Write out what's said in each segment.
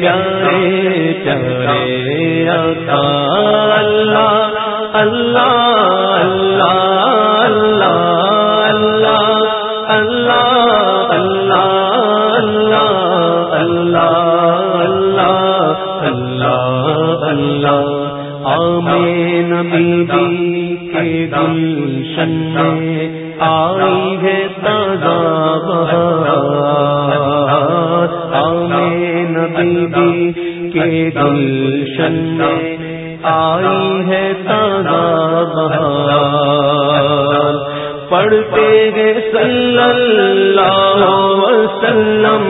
پیارے چارے اللہ اللہ اللہ اللہ اللہ اللہ اللہ اللہ اللہ اللہ اللہ اللہ آبین نبی کے گلشن میں آئی ہے تازہ آمین بی بی کے گلشن میں آئی ہے تازہ بہار۔ پڑھتے ہیں صلی اللہ وسلم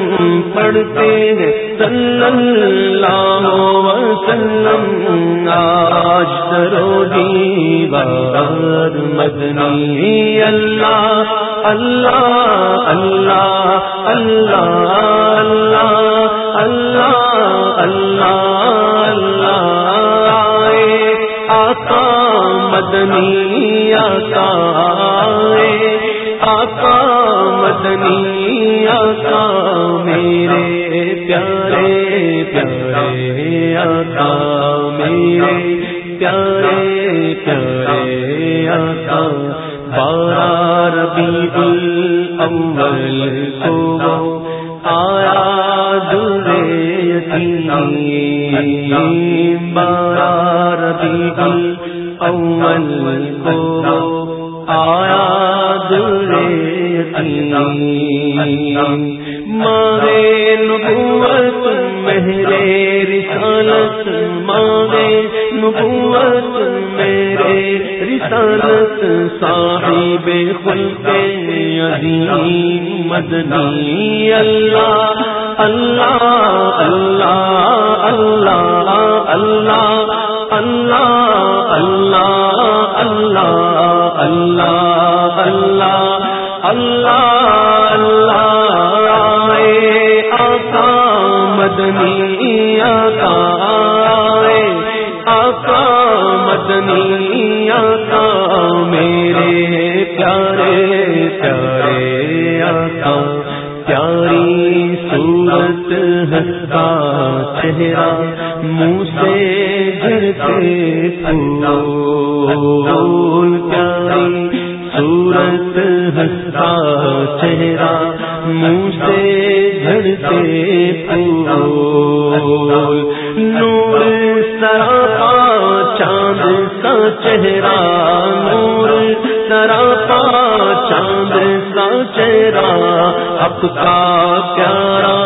پڑھتے ہیں صلی اللہ وسلم آج درو دیوار مدنی اللہ اللہ اللہ اللہ اللہ اللہ اللہ اللہ آقا مدنی، آقا آقا مدنی، آقا، میرے پیارے پیارے آقا، میرے پیارے پیارے آقا بارہ ربیع الاول کو آیا دورے یتیم بارہ ربیع الاول کو آیا دورے یتیم مارے نبوت مہرے رسالت، مارے نبوت میرے رسالت صاحب خلق عظیم مدنی اللہ اللہ اللہ اللہ اللہ اللہ اللہ اللہ اللہ اللہ اللہ اللہ آقا مدنی آقا آقا مدنی آقا میرے پیارے پیارے آقا، پیاری صورت ہستا چہرہ، منہ سے جھڑتے پھول، پیاری صورت ہستا چہرہ، منہ سے جھڑتے پھول۔ چہرہ نور سراپا چاند سا چہرہ اب کا پیارا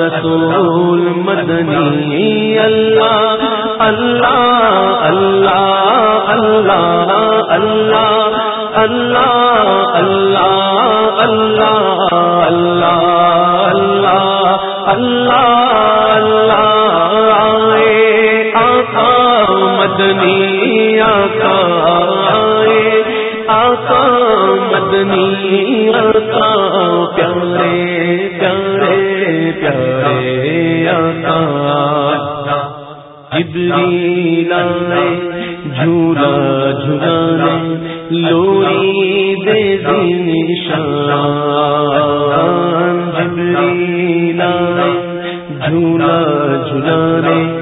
رسول مدنی اللہ اللہ اللہ اللہ اللہ اللہ اللہ اللہ اللہ اللہ اللہ مدنی آقا آقا مدنی آقا، پیارے پیارے پیارے آقا۔ جبریل آئے، جھولا جھلانے لوری دے نشان۔ جبریل آئے، جھولا جھلانے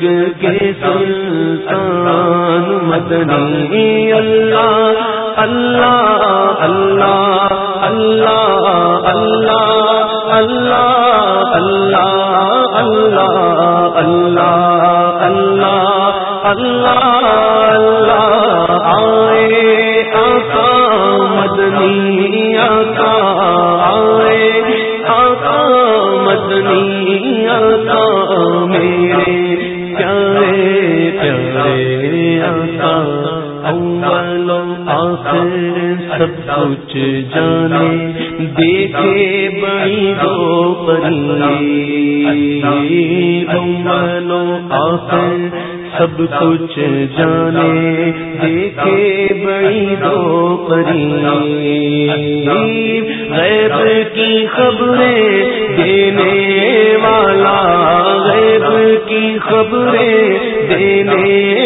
جگ کے سلطان مدنی اللہ اللہ اللہ اللہ اللہ اللہ اللہ اللہ اللہ اللہ اللہ سب کچھ جانے، دیکھے بڑی دو پری بنو آخر سب کچھ جانے، دیکھے بڑی دو پری غیب کی خبریں دینے والا، غیب کی خبریں دینے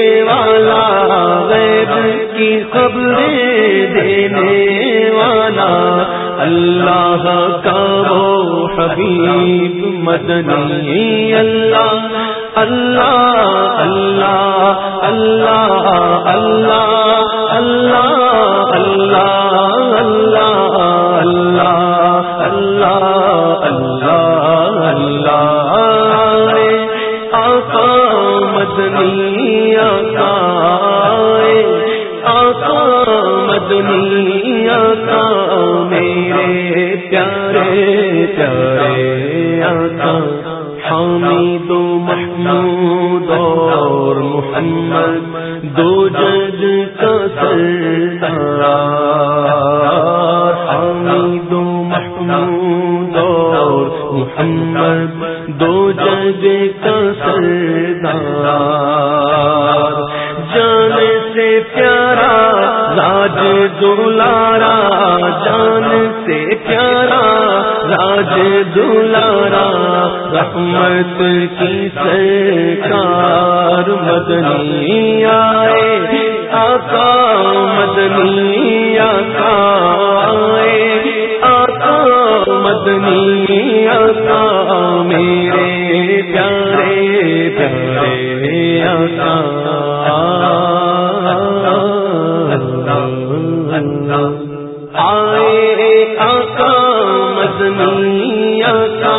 کی خبریں دینے والا اللہ کا وہ حبیب مدنی اللہ اللہ اللہ اللہ اللہ اللہ اللہ اللہ اللہ اللہ اللہ اللہ آقا مدنی آقا آقا مدنی آقا میرے پیارے پیارے آقا، حامد و محمود اور محمد، دو جج کا سردار حامد و محمود اور محمد، دو جج کا سردار جان سے پیارا، راج دلارا، جان سے پیارا، راج دلارا، رحمت کی سرکار مدنی آئے، آقا مدنی آقا آئے، آقا مدنی آقا، میرے پیارے پیارے آقا۔ آقا مدنی آقا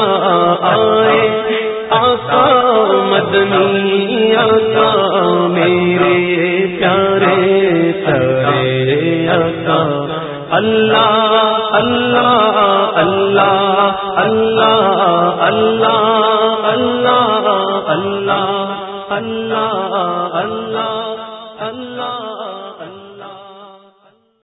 آئے آقا مدنی آقا میرے پیارے سرے آقا اللہ اللہ اللہ اللہ اللہ اللہ اللہ اللہ اللہ